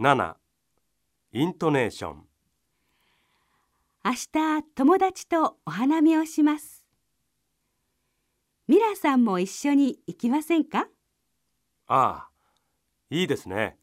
7イントネーション。明日友達とお花見をします。ミラさんも一緒に行きませんか？ああいいですね。